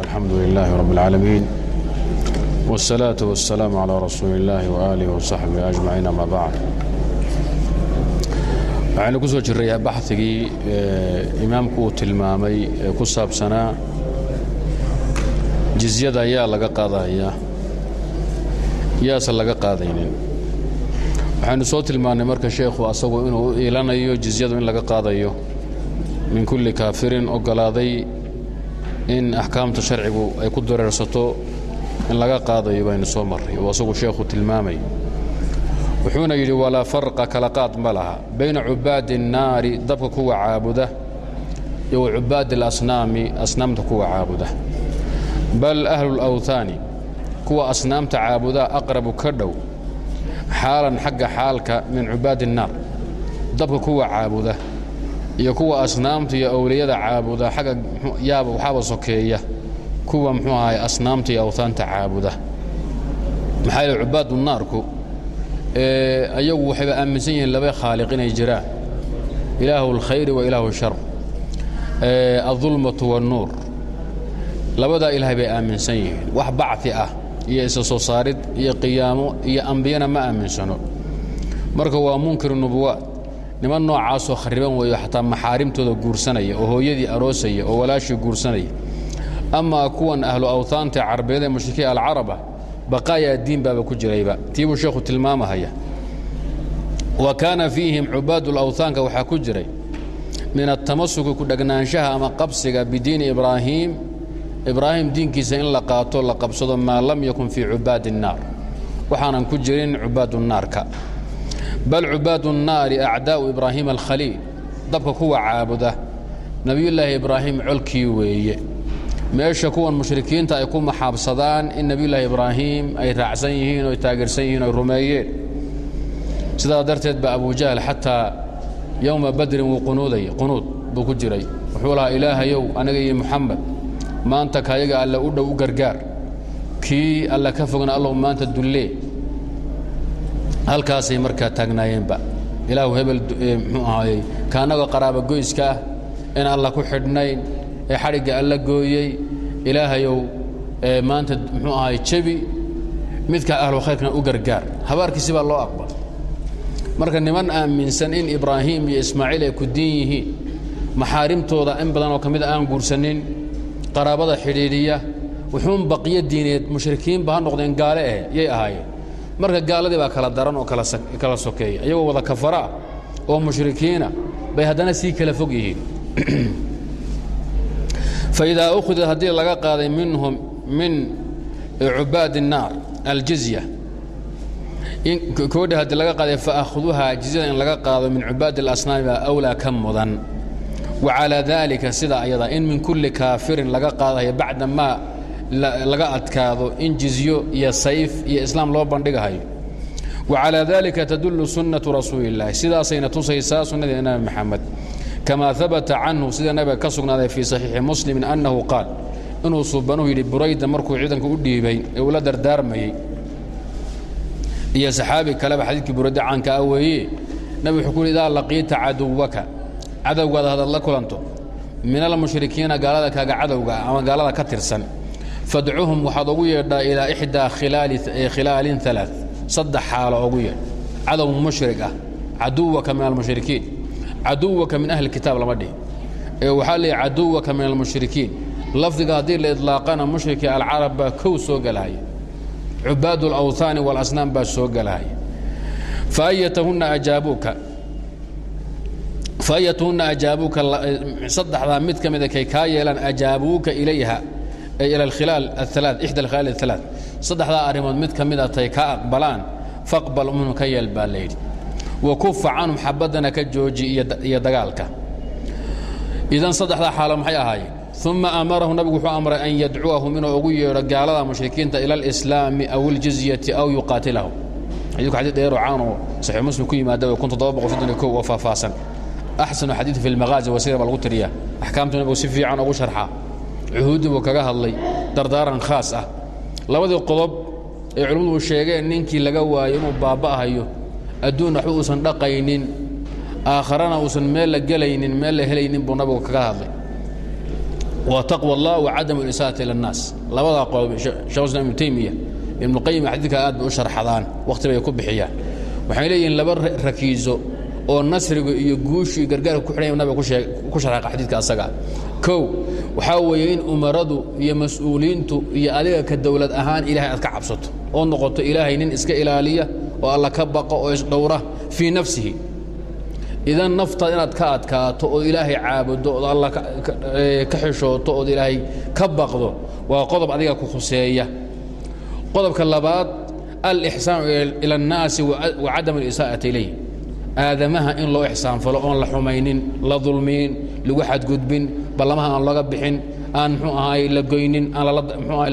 alxamdu lilaahi rab اlcaalamiin wاsalaatu wasalaamu calaa rasuuli illaahi waaalihi wasaxbihi ajmaciin ama bacd waxaynu ku soo jirray baxigii eh, imaamku uu tilmaamay eh, ku saabsanaa jizyada yaa laga qaadayaa yaase laga qaadaynin. Waxaynu soo tilmaannay marka sheekhu asagu inuu iilanayo jizyadu in laga qaadayo min kulli kaafirin ogolaaday in axkaamta sharcigu ay ku dareersato in laga qaadayo baynu soo marray oo asagu sheekhu tilmaamay wuxuuna yidhi walaa farqa kala qaad ma laha bayna cubaadi الnaari dabka kuwa caabuda iyo wa cubaadi اlasnaami asnaamta kuwa caabuda bal ahlu اlawhaani kuwa asnaamta caabuda aqrabu ka dhow xaalan xagga xaalka min cubaadi الnaar dabka kuwa caabuda iyo kuwa asnaamta iyo awliyada caabuda xagga yaaba waxaaba sokeeya. Kuwa muxuu ahay asnaamta iyo awtaanta caabuda. Maxaa yaele cubaadu naarku ayagu waxayba aaminsan yihiin laba khaaliq inay jiraan. Ilaahu اlkhayri wa ilaahu shar adulmatu wanuur labadaa ilaahay bay aaminsan yihiin. Wax bacfi ah iyo isa soo saarid iyo qiyaamo iyo ambiyana ma aaminsano. Marka waa munkir nubuwaad niman noocaasoo khariban weeyo xataa maxaarimtooda guursanaya oo hooyadii aroosaya oo walaashii guursanaya. Amaa kuwan ahlu awhaanta carabeed ee mushrikiin alcaraba baqaayaa diin baaba ku jirayba. Tiibuu sheekhu tilmaamahaya. Wa kaana fiihim cubaadu lawhaanka waxaa ku jiray min atamasuki ku dhagnaanshaha ama qabsiga bidiini ibraahiim ibraahim diinkiisa in la qaato la qabsado maa lam yakun fii cubaadi الnaar waxaanan ku jirin cubaadu naarka bal cubaadu الnaari acdaa'u ibraahiima alkhaliil dabka kuwa caabuda nebiyullaahi ibraahim colkii weeye meesha kuwan mushrikiinta ay ku maxaabsadaan in nebiyullaahi ibraahim ay raacsan yihiin ay taageersan yihiin oy rumeeyeen sidaa darteed ba abujahl xataa yowma badrin wuu qunuudaya qunuud buu ku jiray wuxuu lahaa ilaahayow aniga iyo muxamed maanta kayaga alle u dhow u gargaar kii alle ka fogna allow maanta dullee halkaasay markaa taagnaayeenba. Ilaahu hebel muxuu ahaayey kaanagoo qaraaba goyska ah in alla ku xidhnayn ee xadhigga alla gooyey ilaahayow maanta muxuu ahaay jebi midka ahlu khayrkana u gargaar. Habaarkiisi baa loo aqbal. Marka niman aaminsan in ibraahim iyo ismaaciil ay ku diin yihiin maxaarimtooda in badan oo ka mida aan guursanin qaraabada xidhiidhiya wuxuun baqiyo diineed mushrikiinba ha noqdeen gaale eh yay ahaayeen marka gaaladii baa kala daran oo kala sokeeya iyagoo wada kafaraa oo mushrikiina bay haddana sii kala fog yihiin faidaa ukhidad haddii laga qaaday minhum min cubaadi الnaar aljizya koodhi haddii laga qaaday faakhuduhaa jizyada in laga qaado min cubaadi اlasnaami baa awlaa ka mudan wa calaa daalika sidaa ayada in min kulli kaafirin laga qaadayo bacda maa laga adkaado in jizyo iyo sayf iyo islaam loo bandhigahayo wa calaa daalika tadullu sunnatu rasuuli sidaasayna tusaysaa sunnadii nabi maxamed kama habata canhu sida nabiga ka sugnaaday fii saxiixi muslimin annahu qaal inuu suubanuhu yidhi burayda markuu ciidanka u dhiibay ee uu la dardaarmayey iyo saxaabi kaleba xadiidkii burayda caanka ah weeye nabi wuxuu ku yidhi idaa laqiita caduwaka cadowgaada hadaad la kulanto min almushrikiina gaalada kaaga cadowga ama gaalada ka tirsan fadcuhum waxaad ugu yeedhaa ilaa ixdaa khilaalin alaa saddex xaalo ugu yeedh. Cadow mushrig ah caduwaka min almushrikiin. Caduwaka min ahli kitaab lama dhihin. Ee waxaa leeyahy caduwaka min almushrikiin. Lafdiga haddii la idlaaqana mushrikii alcarab baa kow soo gelahaya cubaadu alawhaani walasnaam baa soo gelahaya faayatahunna ajaabuuka faayatuhunna ajaabuuka saddexdaa mid ka mida kay kaa yeelaan ajaabuuka ilayha ay ila alkhilaal aalaad ixda alkhilaal aalaad saddexdaa arrimood mid ka mida tay kaa aqbalaan faqbal minhu ka yeel baa layidhi wakufa canhum xabaddana ka jooji iyo dagaalka. Idan saddexdaa xaalo maxay ahaayeen? Uma amarahu nabigu wuxuu amray an yadcuwahum inuu ugu yeedho gaalada mushrikiinta ila alislaami aw iljizyati aw yuqaatilahum xadiidku xadiid dheero caan oo saxiix muslim ku yimaada kun toddoba boqol soddon iyo kow oo faahfaahsan. Axsanu xadiid fi lmaqaazi wasira baa lagu tiriyaa. Axkaamtu nabigu si fiican ugu sharxaa cuhuuddii buu kaga hadlay dardaaran khaas ah. Labadii qodob ee culimmadu sheegeen ninkii laga waayo inuu baaba'ahayo adduun waxba uusan dhaqaynin aakharana uusan meel la gelaynin meel la helaynin buu nabigu kaga hadlay. Wa taqwa allah wa cadamu lisaa'ati labadaa qodob islam ibnu taymiya ibnuqayim xadiidka aad bay u sharxadaan wakhti bay ku bixiyaan. Waxay leeyihiin laba rakiiso oo nasriga iyo guushii gargaarka ku xidhan nabiga ku sharxay xadiidka asaga kow waxaa weeye in umaradu iyo mas'uuliintu iyo adiga ka dowlad ahaan ilaahay aad ka cabsato oo noqoto ilaahay nin iska ilaaliya oo alla ka baqo oo isdhowra fii nafsihi idan naftaad inaad ka adkaato ood ilaahay caabudo ood alla ka xishooto ood ilaahay ka baqdo waa qodob adiga ku khuseeya qodobka labaad alixsaanu ila annaasi wa cadam alisaa'ati ilayh aadamaha in loo ixsaanfalo oon la xumaynin la dulmiyin lagu xadgudbin ballamaha aan laga bixin aan muxuu ahaay la goynin aan ahaay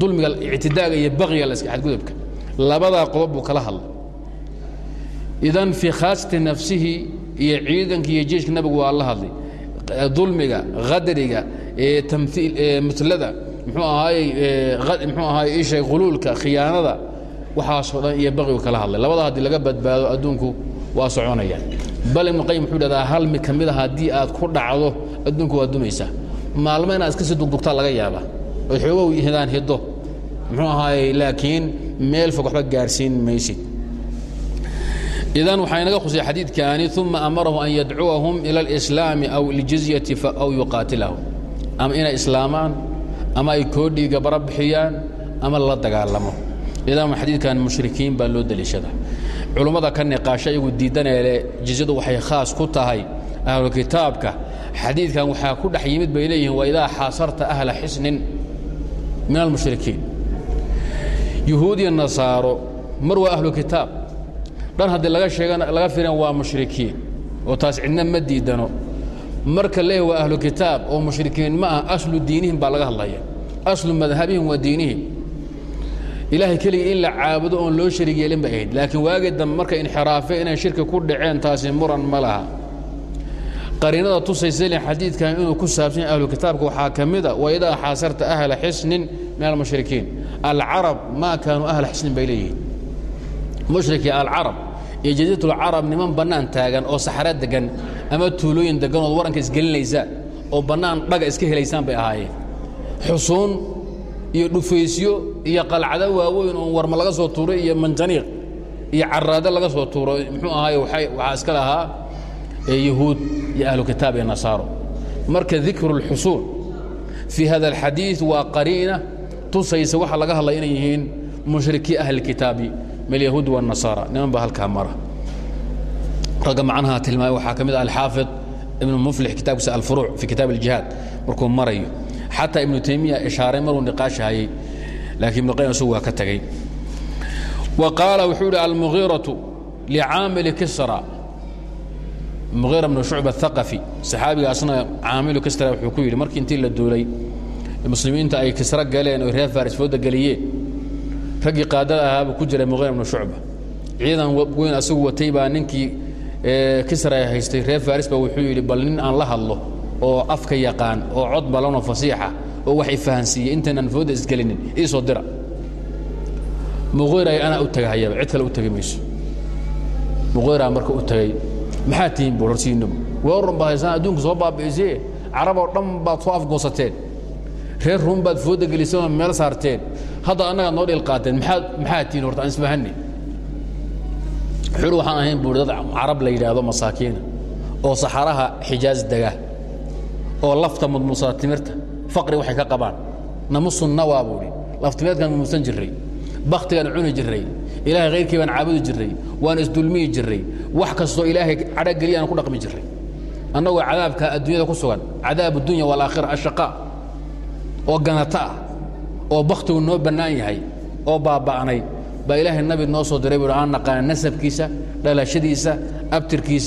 dulmiga ictidaaga iyo baqiga xadgudubka. Labadaa qodob buu kala hadlay. Idan fii khaasati nafsihi iyo ciidanka iyo jeeshka nabigu waa la hadlay. Dulmiga qadriga mutlada muxuu ahaayey ishay khuluulka khiyaanada waxaasoo dhan iyo baqigu kala hadlay. Labada haddii laga badbaado adduunku waa soconayaan bal ibnu qayim wuxuu dhahdaa hal mid ka mid a haddii aad ku dhacdo adduunku waa dumaysaa maalmo inaad iska sii dugdugtaa laga yaabaa ood xoogow hidaan hiddo. Muxuu ahaayey laakiin meel fog waxba gaarsiin maysid. Idan waxaa inaga khusay xadiidkaani uma amarahu an yadcuwahum ila alislaami aw iljizyati aw yuqaatilahum ama inay islaamaan ama ay koodhiiga bara bixiyaan ama la dagaalamo. Idan xadiidkan mushrikiin baa loo deliishada culummada ka niqaasho iyagu diidaneele jizyadu waxay khaas ku tahay ahlu xadiidkan waxaa ku dhex yimid bay leeyihiin waa idaa xaasarta ahla xisnin min almushrikiin yuhuud iyo nasaaro mar waa ahlu kitaab. Dhan haddii laga sheegana laga firan waa mushrikiin oo taas cidna ma diidano marka leeyahy waa ahlu kitaab oo mushrikiin ma ah aslu diinihim baa laga hadlaya aslu madhabihim waa diinihim ilaahay keligii in la caabudo oon loo sharig yeelin bay ahayd. Laakiin waagii dambe markay inxiraafe inay shirki ku dhaceen taasi muran ma laha. Qariinada tusaysa lin xadiidkan inuu ku saabsan ahlu kitaabka waxaa ka mid a waidaa xaasarta ahla xisnin min almushrikiin. Alcarab maa kaanuu ahla xisnin bay leeyihiin. Mushrikii alcarab iyo jadiiratulcarab niman bannaan taagan oo saxra degan ama tuulooyin degan ood waranka isgelinaysaan oo bannaan dhaga iska helaysaan bay ahaayeen. Xusuun iyo dhufaysyo iyo qalcado waaweyn oo warma laga soo tuuray iyo manjaniiq iyo caraado laga soo tuuro muxuu ahaay waxaa iska lahaa yahuud iyo ahlu kitaab iyo nasaaro marka dikru اlxusuun fii hada alxadiid waa qariina tusaysa waxa laga hadlaya inay yihiin mushrikii ahli kitaabi min alyahuudi waالnasaara niman baa halkaa mara ragga macnaha tilmaamay waxaa ka mid ah alxaafid ibnu muflix kitaabkiisa alfuruuc fi kitaab اljihaad markuu marayo xataa ibnu taymiya ishaaray maruu niqaashahayey laakiin isagu waa ka tegey wa qaala wuxuu yidhi almugiiratu licaamili kisra. Mugiira bnu shucba athaqafi saxaabigaasna caamilu kisra wuxuu ku yidhi markii intii la duulay muslimiinta ay kisra galeen oo reer faris fooda geliyeen raggii qaadada ahaabuu ku jiray mugiira bnu shucba. Ciidan weyn asagu watay baa ninkii kisra haystay reer faris ba wuxuu yidhi bal nin aan la hadlo oo afka yaqaan oo cod balanoo fasiixa oo wax ifahansiiyey intaynan fooda isgelinin ii soo dira. Muqiira anaa u tagahayaba cid kale u tegi mayso. Muqiira marka u tagay maxaa tihiin buu horsiinabu weerarun baad haysaan adduunka soo baabi'isee? Carab oo dhan baad soo afgoosateen reer ruun baad fooda geliseen oo meel saarteen. Hadda annagaad noo dhil qaateen maxaad maxaa tihiin horta aan isfahanni? Xur waxaan ahayn buu dad carab la yidhaahdo masaakiina oo saxaraha xijaaz dega oo lafta mudmuusada timirta faqri waxay ka qabaan. Namusu nawaa buu idhi. Laftimeedkaan mudmuusan jirray. Bakhtigaan cuni jirray. Ilaahay khayrkii baan caabudi jirray. Waan isdulmiyi jirray. Wax kastoo ilaahay cadho geliya aan ku dhaqmi jirray. Annagoo cadaabka adduunyada ku sugan. Cadaab addunya waalaakhira ashaqaa. Oo ganata ah. Oo bakhtigu noo bannaan yahay. Oo baaba'nay. Baa ilaahay nabi noo soo diray buu aan naqaana nasabkiisa dhalashadiisa abtirkiisa